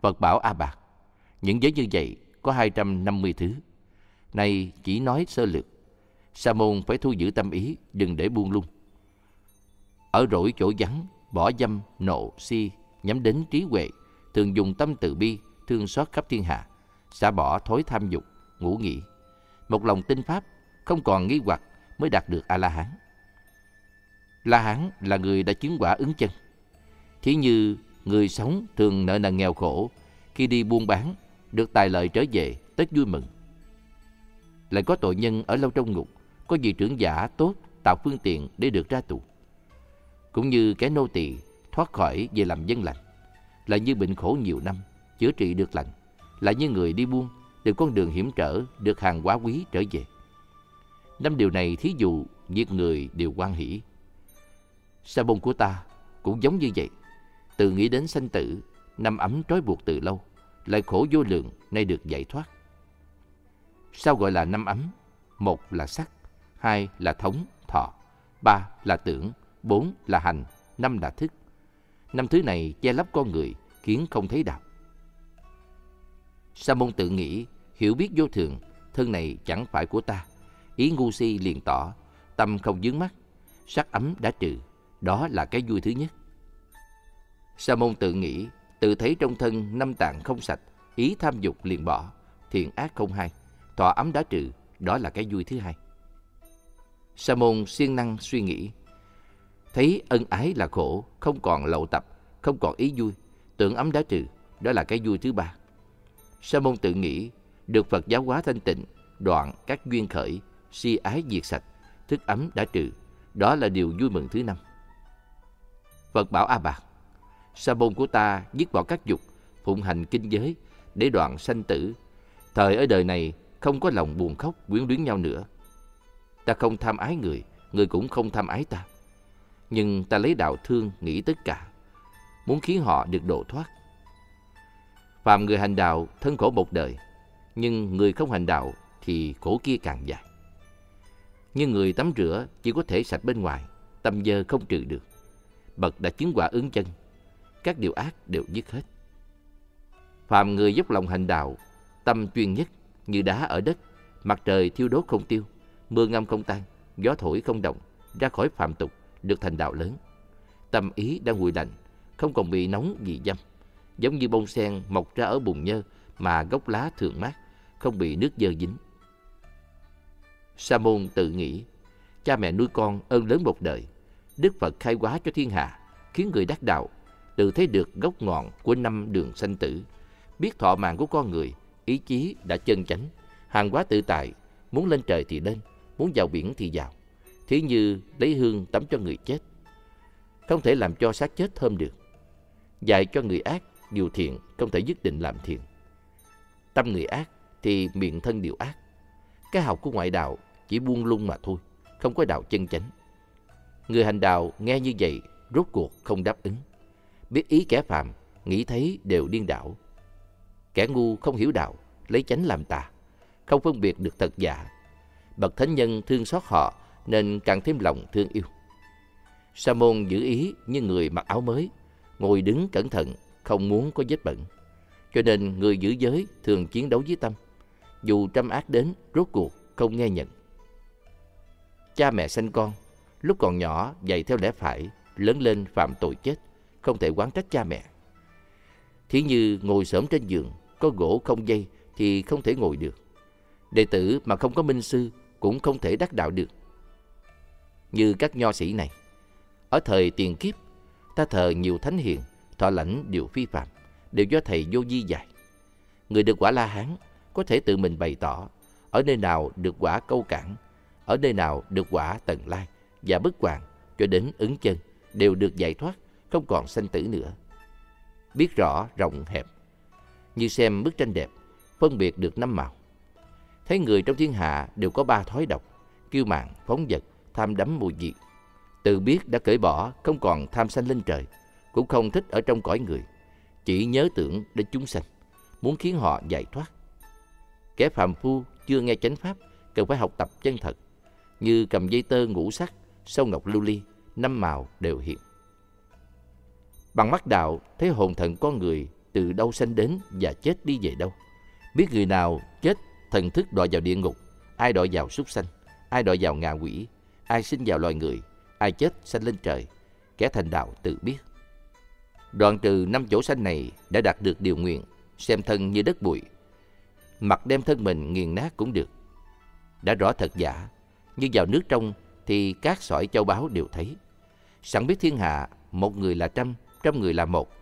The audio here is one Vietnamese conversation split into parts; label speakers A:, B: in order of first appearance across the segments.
A: Phật bảo A Bạc, những giới như vậy có 250 thứ. Này chỉ nói sơ lược. Sa môn phải thu giữ tâm ý, đừng để buông lung. Ở rỗi chỗ vắng, bỏ dâm, nộ, si, nhắm đến trí huệ, thường dùng tâm từ bi, thương xót khắp thiên hạ, xả bỏ thối tham dục, ngủ nghỉ. Một lòng tinh pháp, không còn nghi hoặc mới đạt được A-la-hán. La-hán là người đã chứng quả ứng chân. Thí như người sống thường nợ nần nghèo khổ, khi đi buôn bán, được tài lợi trở về, tết vui mừng. Lại có tội nhân ở lâu trong ngục, có vị trưởng giả tốt tạo phương tiện để được ra tù. Cũng như kẻ nô tỳ thoát khỏi về làm dân lành, là như bệnh khổ nhiều năm, chữa trị được lành, là như người đi buôn, được con đường hiểm trở, được hàng quá quý trở về. Năm điều này thí dụ giết người đều quan hỷ. Sa bông của ta cũng giống như vậy. Từ nghĩ đến sanh tử, năm ấm trói buộc từ lâu, lại khổ vô lượng nay được giải thoát. Sao gọi là năm ấm? Một là sắc, hai là thống, thọ, ba là tưởng, bốn là hành, năm là thức. Năm thứ này che lấp con người, khiến không thấy đạo. Sa môn tự nghĩ, hiểu biết vô thường, thân này chẳng phải của ta. Ý ngu si liền tỏ, tâm không dướng mắt, sắc ấm đã trừ, đó là cái vui thứ nhất. Sa môn tự nghĩ, tự thấy trong thân năm tạng không sạch, ý tham dục liền bỏ, thiện ác không hay, thọ ấm đã trừ, đó là cái vui thứ hai. Sa môn siêng năng suy nghĩ, thấy ân ái là khổ, không còn lậu tập, không còn ý vui, tưởng ấm đã trừ, đó là cái vui thứ ba. Sa môn tự nghĩ, được Phật giáo hóa thanh tịnh, đoạn các duyên khởi, si ái diệt sạch, thức ấm đã trừ, đó là điều vui mừng thứ năm. Phật bảo A Bạc, sa môn của ta dứt bỏ các dục, phụng hành kinh giới để đoạn sanh tử. Thời ở đời này không có lòng buồn khóc quyến luyến nhau nữa. Ta không tham ái người, người cũng không tham ái ta. Nhưng ta lấy đạo thương nghĩ tất cả, muốn khiến họ được độ thoát. Phàm người hành đạo thân khổ một đời, nhưng người không hành đạo thì khổ kia càng dài. Như người tắm rửa chỉ có thể sạch bên ngoài, tâm dơ không trừ được. Bậc đã chứng quả ứng chân, các điều ác đều dứt hết. Phạm người dốc lòng hành đạo, tâm chuyên nhất như đá ở đất, mặt trời thiêu đốt không tiêu, mưa ngâm không tan, gió thổi không động, ra khỏi phạm tục, được thành đạo lớn. Tâm ý đang nguội lạnh, không còn bị nóng vì dâm. Giống như bông sen mọc ra ở bùn nhơ mà gốc lá thường mát, không bị nước dơ dính. Sa môn tự nghĩ, cha mẹ nuôi con ơn lớn một đời, Đức Phật khai hóa cho thiên hạ, khiến người đắc đạo, tự thấy được gốc ngọn của năm đường sanh tử, biết thọ mạng của con người, ý chí đã chân chánh, hàng quá tự tại, muốn lên trời thì lên, muốn vào biển thì vào. Thí như lấy hương tắm cho người chết, không thể làm cho xác chết thơm được. Dạy cho người ác điều thiện không thể dứt định làm thiện. Tâm người ác thì miệng thân điều ác. Cái học của ngoại đạo chỉ buông lung mà thôi, không có đạo chân chánh. Người hành đạo nghe như vậy rốt cuộc không đáp ứng. Biết ý kẻ phạm, nghĩ thấy đều điên đảo. Kẻ ngu không hiểu đạo, lấy chánh làm tà, không phân biệt được thật giả. Bậc thánh nhân thương xót họ nên càng thêm lòng thương yêu. Sa môn giữ ý như người mặc áo mới, ngồi đứng cẩn thận, không muốn có vết bẩn. Cho nên người giữ giới thường chiến đấu với tâm. Dù trăm ác đến, rốt cuộc không nghe nhận. Cha mẹ sanh con, lúc còn nhỏ dạy theo lẽ phải, lớn lên phạm tội chết, không thể quán trách cha mẹ. Thí như ngồi sớm trên giường, có gỗ không dây thì không thể ngồi được. Đệ tử mà không có minh sư cũng không thể đắc đạo được. Như các nho sĩ này, ở thời tiền kiếp, ta thờ nhiều thánh hiền, thọ lãnh điều phi phạm, đều do thầy vô di dạy. Người được quả La Hán có thể tự mình bày tỏ ở nơi nào được quả câu cản, ở nơi nào được quả tần lai và bất hoàng cho đến ứng chân đều được giải thoát, không còn sanh tử nữa. Biết rõ rộng hẹp, như xem bức tranh đẹp, phân biệt được năm màu. Thấy người trong thiên hạ đều có ba thói độc, kiêu mạn, phóng vật, tham đắm mùi diệt. Tự biết đã cởi bỏ, không còn tham sanh lên trời, cũng không thích ở trong cõi người, chỉ nhớ tưởng đến chúng sanh, muốn khiến họ giải thoát. Kẻ phàm phu chưa nghe chánh pháp, cần phải học tập chân thật, như cầm dây tơ ngũ sắc, sâu ngọc lưu ly, năm màu đều hiện. Bằng mắt đạo thấy hồn thần con người từ đâu sanh đến và chết đi về đâu. Biết người nào chết thần thức đọa vào địa ngục, ai đọa vào súc sanh, ai đọa vào ngạ quỷ, ai sinh vào loài người, ai chết sanh lên trời, kẻ thành đạo tự biết. Đoạn trừ năm chỗ sanh này đã đạt được điều nguyện, xem thân như đất bụi. Mặt đem thân mình nghiền nát cũng được. Đã rõ thật giả, như vào nước trong thì các sỏi châu báu đều thấy. Sẵn biết thiên hạ, một người là trăm, trăm người là một.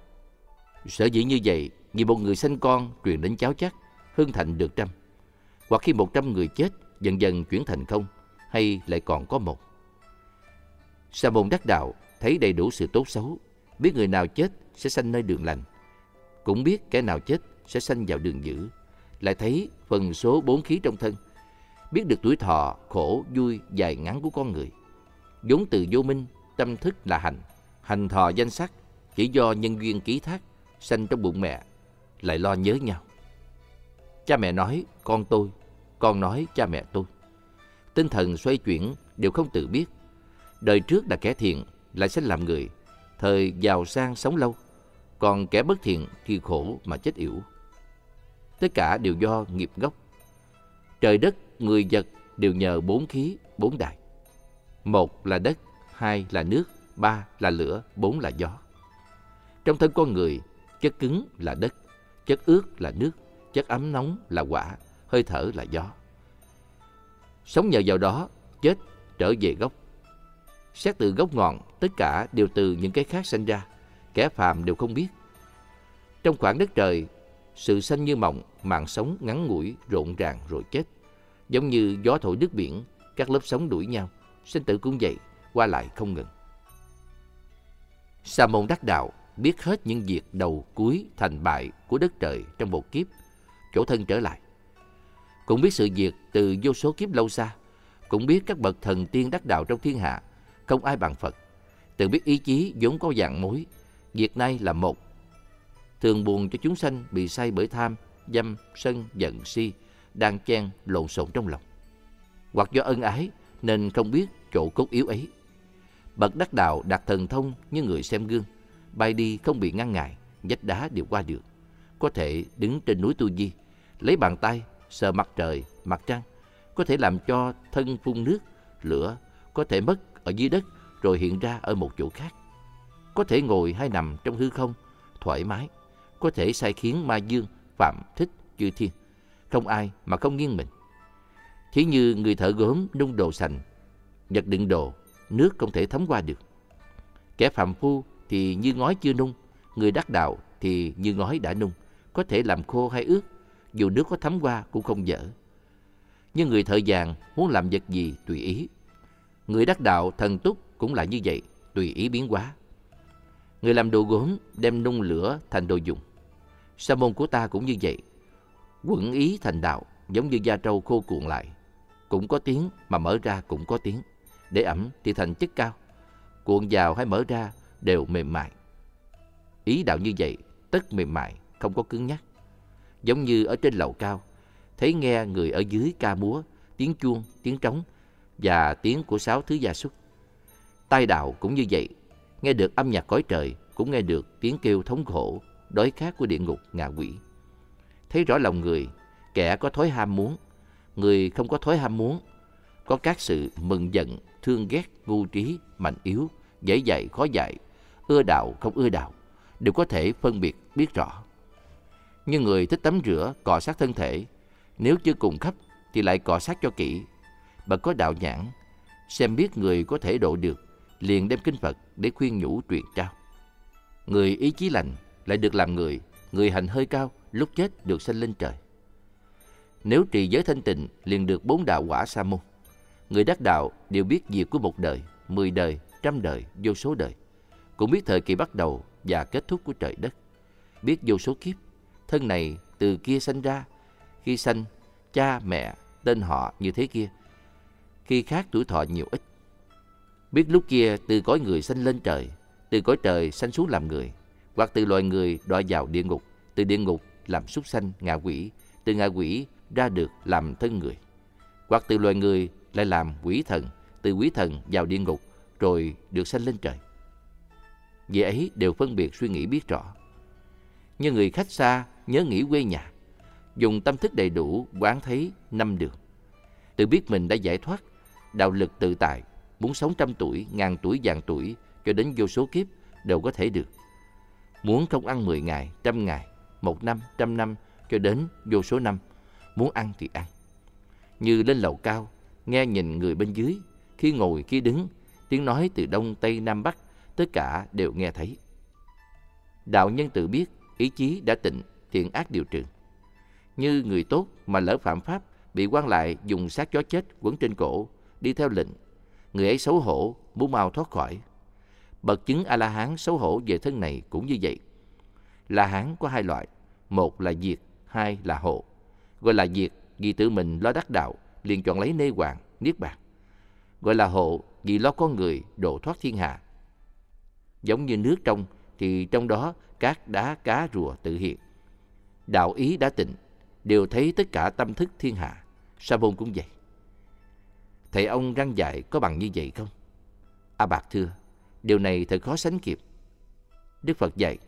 A: Sở dĩ như vậy, vì một người sanh con truyền đến cháu chắc, hưng thành được trăm. Hoặc khi một trăm người chết, dần dần chuyển thành không, hay lại còn có một. Sa môn đắc đạo thấy đầy đủ sự tốt xấu, biết người nào chết sẽ sanh nơi đường lành, cũng biết kẻ nào chết sẽ sanh vào đường dữ, lại thấy phần số bốn khí trong thân, biết được tuổi thọ, khổ, vui, dài ngắn của con người. vốn từ vô minh, tâm thức là hành, hành thọ danh sắc, chỉ do nhân duyên ký thác, sanh trong bụng mẹ, lại lo nhớ nhau. Cha mẹ nói, con tôi, con nói cha mẹ tôi. Tinh thần xoay chuyển đều không tự biết. Đời trước là kẻ thiện, lại sẽ làm người. Thời giàu sang sống lâu, còn kẻ bất thiện thì khổ mà chết yểu. Tất cả đều do nghiệp gốc. Trời đất, người vật đều nhờ bốn khí, bốn đại. Một là đất, hai là nước, ba là lửa, bốn là gió. Trong thân con người, chất cứng là đất, chất ướt là nước, chất ấm nóng là quả, hơi thở là gió. Sống nhờ vào đó, chết trở về gốc. Xét từ gốc ngọn, tất cả đều từ những cái khác sinh ra, kẻ phàm đều không biết. Trong khoảng đất trời, sự sanh như mộng, mạng sống ngắn ngủi, rộn ràng rồi chết. Giống như gió thổi nước biển, các lớp sóng đuổi nhau, sinh tử cũng vậy, qua lại không ngừng. Sa môn đắc đạo biết hết những việc đầu cuối thành bại của đất trời trong một kiếp, chỗ thân trở lại. Cũng biết sự việc từ vô số kiếp lâu xa, cũng biết các bậc thần tiên đắc đạo trong thiên hạ, không ai bằng Phật. Tự biết ý chí vốn có dạng mối, việc nay là một. Thường buồn cho chúng sanh bị say bởi tham, dâm, sân, giận, si, đang chen lộn xộn trong lòng. Hoặc do ân ái nên không biết chỗ cốt yếu ấy. Bậc đắc đạo đạt thần thông như người xem gương, bay đi không bị ngăn ngại, vách đá đều qua được. Có thể đứng trên núi Tu Di, lấy bàn tay sờ mặt trời, mặt trăng, có thể làm cho thân phun nước, lửa, có thể mất ở dưới đất rồi hiện ra ở một chỗ khác. Có thể ngồi hay nằm trong hư không, thoải mái, có thể sai khiến ma dương, phạm thích, chư thiên. Không ai mà không nghiêng mình. Chỉ như người thợ gốm nung đồ sành, nhật đựng đồ, nước không thể thấm qua được. Kẻ phạm phu thì như ngói chưa nung, người đắc đạo thì như ngói đã nung, có thể làm khô hay ướt, dù nước có thấm qua cũng không dở. Nhưng người thợ vàng muốn làm vật gì tùy ý. Người đắc đạo thần túc cũng là như vậy, tùy ý biến hóa. Người làm đồ gốm đem nung lửa thành đồ dùng. Sa môn của ta cũng như vậy. Quẩn ý thành đạo giống như da trâu khô cuộn lại. Cũng có tiếng mà mở ra cũng có tiếng. Để ẩm thì thành chất cao. Cuộn vào hay mở ra đều mềm mại. Ý đạo như vậy, tất mềm mại, không có cứng nhắc. Giống như ở trên lầu cao, thấy nghe người ở dưới ca múa, tiếng chuông, tiếng trống và tiếng của sáu thứ gia súc. Tai đạo cũng như vậy, nghe được âm nhạc cõi trời, cũng nghe được tiếng kêu thống khổ, đói khát của địa ngục ngạ quỷ. Thấy rõ lòng người, kẻ có thói ham muốn, người không có thói ham muốn, có các sự mừng giận, thương ghét, ngu trí, mạnh yếu, dễ dạy, khó dạy, ưa đạo, không ưa đạo, đều có thể phân biệt biết rõ. Như người thích tắm rửa, cọ sát thân thể, nếu chưa cùng khắp thì lại cọ sát cho kỹ. Bậc có đạo nhãn, xem biết người có thể độ được, liền đem kinh Phật để khuyên nhủ truyền trao. Người ý chí lành lại được làm người, người hành hơi cao, lúc chết được sanh lên trời. Nếu trì giới thanh tịnh liền được bốn đạo quả sa môn. Người đắc đạo đều biết việc của một đời, mười đời, trăm đời, vô số đời. Cũng biết thời kỳ bắt đầu và kết thúc của trời đất. Biết vô số kiếp, thân này từ kia sanh ra, khi sanh, cha, mẹ, tên họ như thế kia. Khi khác tuổi thọ nhiều ít. Biết lúc kia từ cõi người sanh lên trời, từ cõi trời sanh xuống làm người, hoặc từ loài người đọa vào địa ngục, từ địa ngục làm súc sanh ngạ quỷ, từ ngạ quỷ ra được làm thân người. Hoặc từ loài người lại làm quỷ thần, từ quỷ thần vào địa ngục, rồi được sanh lên trời. Vì ấy đều phân biệt suy nghĩ biết rõ. Như người khách xa nhớ nghĩ quê nhà, dùng tâm thức đầy đủ quán thấy năm đường. Tự biết mình đã giải thoát, đạo lực tự tại, muốn sống trăm tuổi, ngàn tuổi, vạn tuổi, cho đến vô số kiếp đều có thể được. Muốn không ăn 10 ngày, trăm ngày, một năm, trăm năm, cho đến vô số năm, muốn ăn thì ăn. Như lên lầu cao, nghe nhìn người bên dưới, khi ngồi khi đứng, tiếng nói từ đông tây nam bắc, tất cả đều nghe thấy. Đạo nhân tự biết, ý chí đã tịnh, thiện ác điều trừ. Như người tốt mà lỡ phạm pháp, bị quan lại dùng xác chó chết quấn trên cổ, đi theo lệnh. Người ấy xấu hổ, muốn mau thoát khỏi. Bậc chứng A-la-hán xấu hổ về thân này cũng như vậy. La-hán có hai loại, một là diệt, hai là hộ. Gọi là diệt vì tự mình lo đắc đạo, liền chọn lấy nê hoàng, niết bàn. Gọi là hộ vì lo con người độ thoát thiên hạ. Giống như nước trong thì trong đó các đá cá rùa tự hiện. Đạo ý đã tịnh, đều thấy tất cả tâm thức thiên hạ. Sa môn cũng vậy. Thầy ông răng dạy có bằng như vậy không? A Bạc thưa, điều này thật khó sánh kịp. Đức Phật dạy,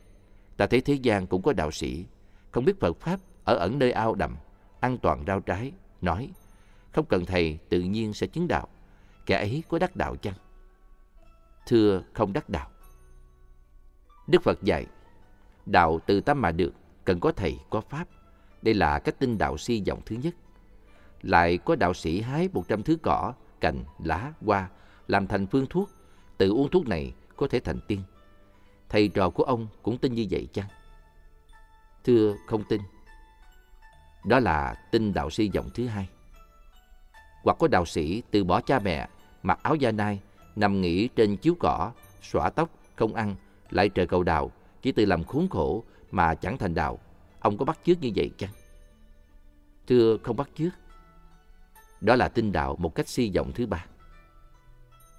A: ta thấy thế gian cũng có đạo sĩ, không biết Phật Pháp ở ẩn nơi ao đầm, ăn toàn rau trái, nói, không cần thầy tự nhiên sẽ chứng đạo. Kẻ ấy có đắc đạo chăng? Thưa không đắc đạo. Đức Phật dạy, đạo từ tâm mà được, cần có thầy, có pháp. Đây là cách tin đạo si dòng thứ nhất. Lại có đạo sĩ hái một trăm thứ cỏ, cành, lá, hoa, làm thành phương thuốc. Tự uống thuốc này có thể thành tiên. Thầy trò của ông cũng tin như vậy chăng? Thưa không tin. Đó là tin đạo si dòng thứ hai. Hoặc có đạo sĩ từ bỏ cha mẹ, mặc áo da nai, nằm nghỉ trên chiếu cỏ, xõa tóc, không ăn, lại trời cầu đạo, chỉ tự làm khốn khổ mà chẳng thành đạo. Ông có bắt chước như vậy chăng? Thưa không bắt chước. Đó là tin đạo một cách si vọng thứ ba.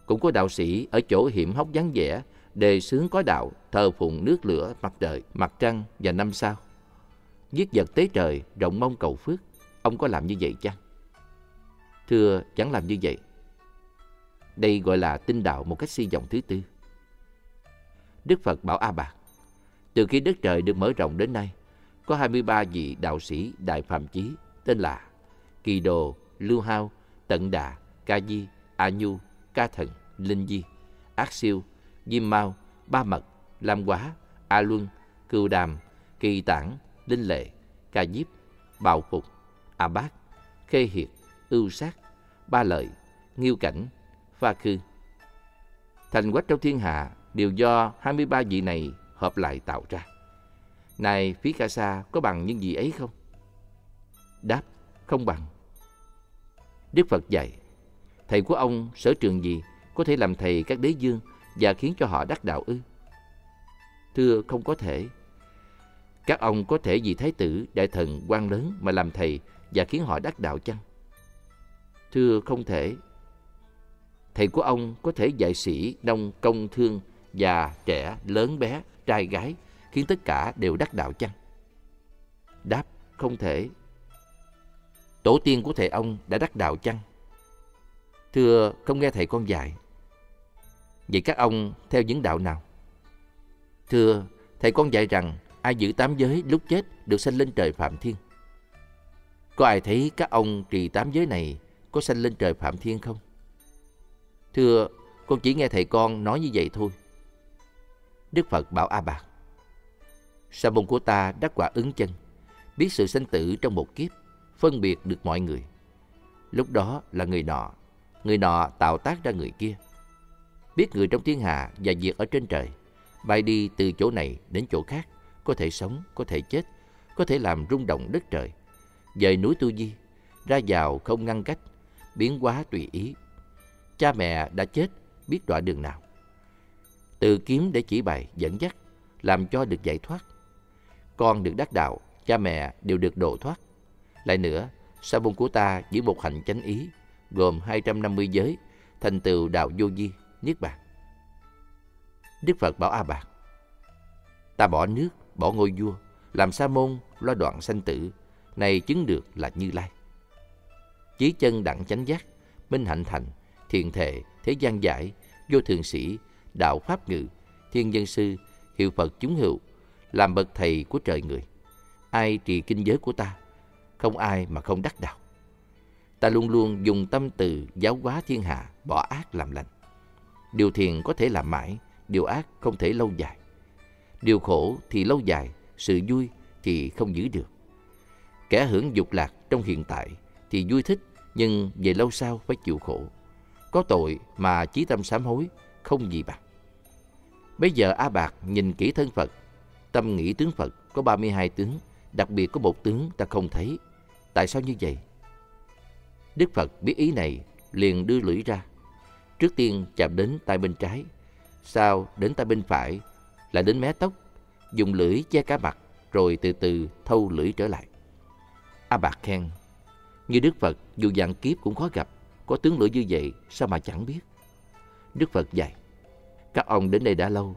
A: Cũng có đạo sĩ ở chỗ hiểm hóc vắng vẻ, đề xướng có đạo, thờ phụng nước lửa, mặt trời, mặt trăng và năm sao. Giết vật tế trời, rộng mong cầu phước. Ông có làm như vậy chăng? Thưa, chẳng làm như vậy. Đây gọi là tin đạo một cách si vọng thứ tư. Đức Phật bảo A Bạc, từ khi đất trời được mở rộng đến nay, có 23 vị đạo sĩ Đại Phạm Chí tên là Kỳ Đồ, Lưu Hao, Tận Đà, Ca Di, A Nhu, Ca Thần, Linh Di, Ác Siêu, Diêm Mao, Ba Mật, Lam Quá, A Luân, Cưu Đàm, Kỳ Tản, Linh Lệ, Ca Diếp, Bào Phục, A Bát, Khê Hiệt, Ưu Sát, Ba Lợi, Nghiêu Cảnh, Pha Khư. Thành quách trong thiên hạ đều do 23 vị này hợp lại tạo ra. Này phí ca sa có bằng những gì ấy không? Đáp, không bằng. Đức Phật dạy, thầy của ông sở trường gì có thể làm thầy các đế dương và khiến cho họ đắc đạo ư? Thưa không có thể. Các ông có thể vì thái tử, đại thần, quan lớn mà làm thầy và khiến họ đắc đạo chăng? Thưa không thể. Thầy của ông có thể dạy sĩ, nông, công, thương, già, trẻ, lớn bé, trai, gái, khiến tất cả đều đắc đạo chăng? Đáp, không thể. Tổ tiên của thầy ông đã đắc đạo chăng? Thưa, không nghe thầy con dạy. Vậy các ông theo những đạo nào? Thưa, thầy con dạy rằng ai giữ tám giới lúc chết được sanh lên trời Phạm Thiên. Có ai thấy các ông trì tám giới này có sanh lên trời Phạm Thiên không? Thưa, con chỉ nghe thầy con nói như vậy thôi. Đức Phật bảo A Bạc. Sa môn của ta đắc quả ứng chân, biết sự sanh tử trong một kiếp, phân biệt được mọi người. Lúc đó là người nọ, người nọ tạo tác ra người kia. Biết người trong thiên hạ và việc ở trên trời, bay đi từ chỗ này đến chỗ khác, có thể sống, có thể chết, có thể làm rung động đất trời. Dời núi Tu Di, ra vào không ngăn cách, biến hóa tùy ý. Cha mẹ đã chết, biết đoạn đường nào. Từ kiếm để chỉ bày, dẫn dắt, làm cho được giải thoát. Con được đắc đạo, cha mẹ đều được độ thoát. Lại nữa, sa môn của ta giữ một hành chánh ý, gồm 250 giới, thành tựu đạo vô vi, niết bàn. Đức Phật bảo A Bạc, ta bỏ nước, bỏ ngôi vua, làm sa môn lo đoạn sanh tử, này chứng được là Như Lai. Chí chân đặng chánh giác, minh hạnh thành, thiền thệ, thế gian giải, vô thường sĩ, đạo pháp ngự, thiên dân sư, hiệu Phật chúng hữu, làm bậc thầy của trời người. Ai trì kinh giới của ta, không ai mà không đắc đạo. Ta luôn luôn dùng tâm từ giáo hóa thiên hạ, bỏ ác làm lành. Điều thiện có thể làm mãi, điều ác không thể lâu dài. Điều khổ thì lâu dài, sự vui thì không giữ được. Kẻ hưởng dục lạc trong hiện tại thì vui thích, nhưng về lâu sau phải chịu khổ. Có tội mà chí tâm sám hối, không gì bằng. Bây giờ A Bạc nhìn kỹ thân Phật, tâm nghĩ tướng Phật có 32 tướng, đặc biệt có một tướng ta không thấy. Tại sao như vậy? Đức Phật biết ý này, liền đưa lưỡi ra. Trước tiên chạm đến tay bên trái, sau đến tay bên phải, lại đến mé tóc, dùng lưỡi che cả mặt, rồi từ từ thâu lưỡi trở lại. A Bạc khen, như Đức Phật dù dạng kiếp cũng khó gặp, có tướng lưỡi như vậy sao mà chẳng biết. Đức Phật dạy, các ông đến đây đã lâu,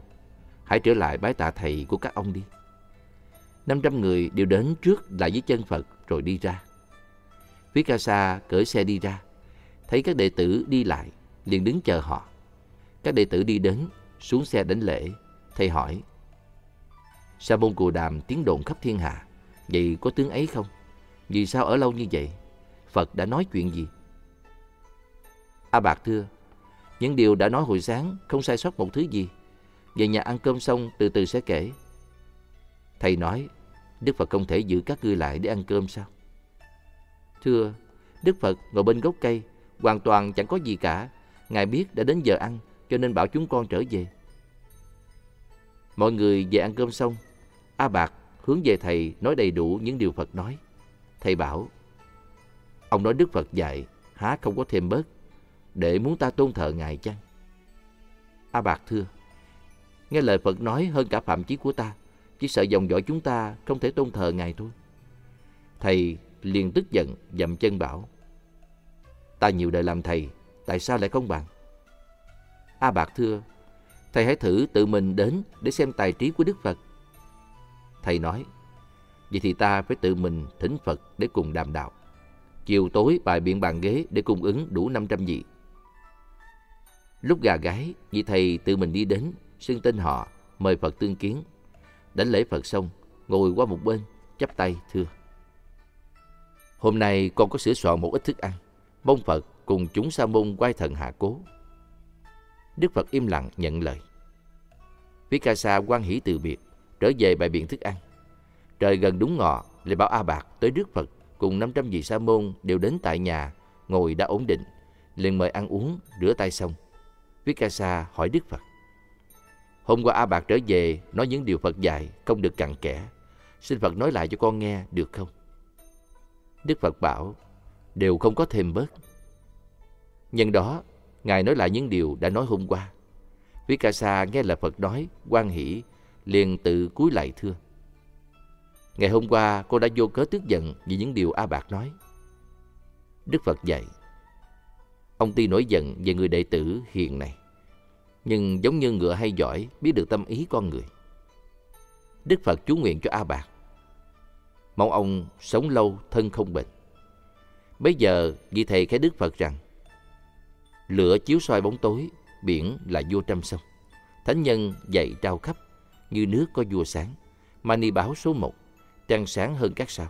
A: hãy trở lại bái tạ thầy của các ông đi. 500 người đều đến trước lại dưới chân Phật rồi đi ra. Vikasa cởi xe đi ra, thấy các đệ tử đi lại, liền đứng chờ họ. Các đệ tử đi đến, xuống xe đánh lễ, thầy hỏi. Sa môn Cù Đàm tiếng đồn khắp thiên hạ, vậy có tướng ấy không? Vì sao ở lâu như vậy? Phật đã nói chuyện gì? A Bạc thưa, những điều đã nói hồi sáng không sai sót một thứ gì. Về nhà ăn cơm xong từ từ sẽ kể. Thầy nói, Đức Phật không thể giữ các ngươi lại để ăn cơm sao? Thưa, Đức Phật ngồi bên gốc cây, hoàn toàn chẳng có gì cả. Ngài biết đã đến giờ ăn, cho nên bảo chúng con trở về. Mọi người về ăn cơm xong, A Bạc hướng về thầy nói đầy đủ những điều Phật nói. Thầy bảo, ông nói Đức Phật dạy, há không có thêm bớt, để muốn ta tôn thờ Ngài chăng? A Bạc thưa, nghe lời Phật nói hơn cả phạm chí của ta, chỉ sợ dòng dõi chúng ta không thể tôn thờ Ngài thôi. Thầy liền tức giận dậm chân bảo, ta nhiều đời làm thầy, tại sao lại không bằng? A Bạc thưa, thầy hãy thử tự mình đến để xem tài trí của Đức Phật. Thầy nói, vậy thì ta phải tự mình thỉnh Phật để cùng đàm đạo. Chiều tối bài biện bàn ghế để cung ứng đủ 500 vị. Lúc gà gái, vị thầy tự mình đi đến, xưng tên họ, mời Phật tương kiến. Đánh lễ Phật xong, ngồi qua một bên, chắp tay thưa. Hôm nay con có sửa soạn một ít thức ăn, mong Phật cùng chúng sa môn quay thần hạ cố. Đức Phật im lặng nhận lời. Vikasa quan hỷ từ biệt, trở về bài biện thức ăn. Trời gần đúng ngọ, lại bảo A Bạc tới Đức Phật cùng 500 vị sa môn đều đến tại nhà, ngồi đã ổn định, liền mời ăn uống, rửa tay xong. Vikasa hỏi Đức Phật. Hôm qua A Bạc trở về nói những điều Phật dạy không được cặn kẽ. Xin Phật nói lại cho con nghe được không? Đức Phật bảo đều không có thêm bớt. Nhân đó, Ngài nói lại những điều đã nói hôm qua. Vikasa nghe là Phật nói, quan hỷ, liền tự cúi lại thưa. Ngày hôm qua cô đã vô cớ tức giận vì những điều A Bạc nói. Đức Phật dạy, ông tuy nổi giận về người đệ tử hiền này, nhưng giống như ngựa hay giỏi biết được tâm ý con người. Đức Phật chú nguyện cho A Bạc, mong ông sống lâu thân không bệnh. Bây giờ vị thầy khẽ Đức Phật rằng, lửa chiếu soi bóng tối, biển là vua trăm sông. Thánh nhân dạy trao khắp, như nước có vua sáng. Mani báo số một, trăng sáng hơn các sao.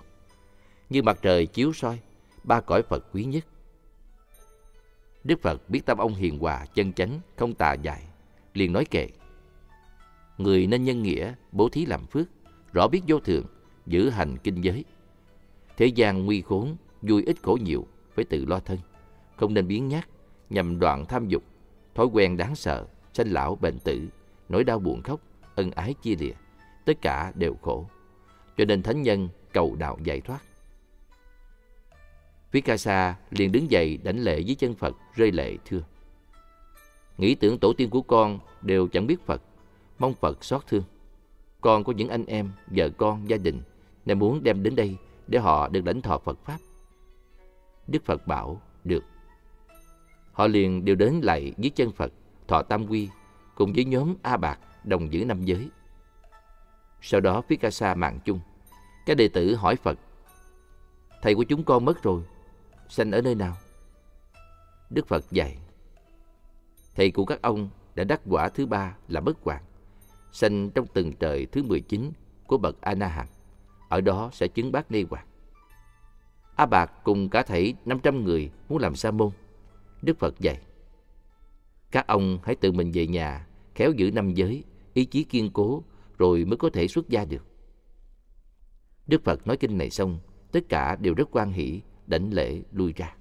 A: Như mặt trời chiếu soi, ba cõi Phật quý nhất. Đức Phật biết tâm ông hiền hòa, chân chánh, không tà dại, liền nói kệ. Người nên nhân nghĩa, bố thí làm phước, rõ biết vô thường, giữ hành kinh giới. Thế gian nguy khốn, vui ít khổ nhiều, phải tự lo thân, không nên biến nhát, nhằm đoạn tham dục, thói quen đáng sợ, sanh lão bệnh tử, nỗi đau buồn khóc, ân ái chia lìa, tất cả đều khổ. Cho nên thánh nhân cầu đạo giải thoát. Vikasa liền đứng dậy đánh lễ dưới chân Phật, rơi lệ thưa. Nghĩ tưởng tổ tiên của con đều chẳng biết Phật, mong Phật xót thương. Con có những anh em, vợ con, gia đình, nên muốn đem đến đây để họ được lãnh thọ Phật Pháp. Đức Phật bảo, được. Họ liền đều đến lại dưới chân Phật, thọ tam quy, cùng với nhóm A Bạc đồng giữ năm giới. Sau đó Vikasa mạng chung, các đệ tử hỏi Phật, Thầy của chúng con mất rồi, sanh ở nơi nào? Đức Phật dạy, Thầy của các ông đã đắc quả thứ ba là bất hoại, sanh trong từng trời thứ 19 của bậc A Na Ở đó sẽ chứng bát ni hoàng. A Bạc cùng cả thảy 500 người muốn làm sa môn. Đức Phật dạy: Các ông hãy tự mình về nhà, khéo giữ năm giới, ý chí kiên cố rồi mới có thể xuất gia được. Đức Phật nói kinh này xong, tất cả đều rất quan hỷ, đảnh lễ lui ra.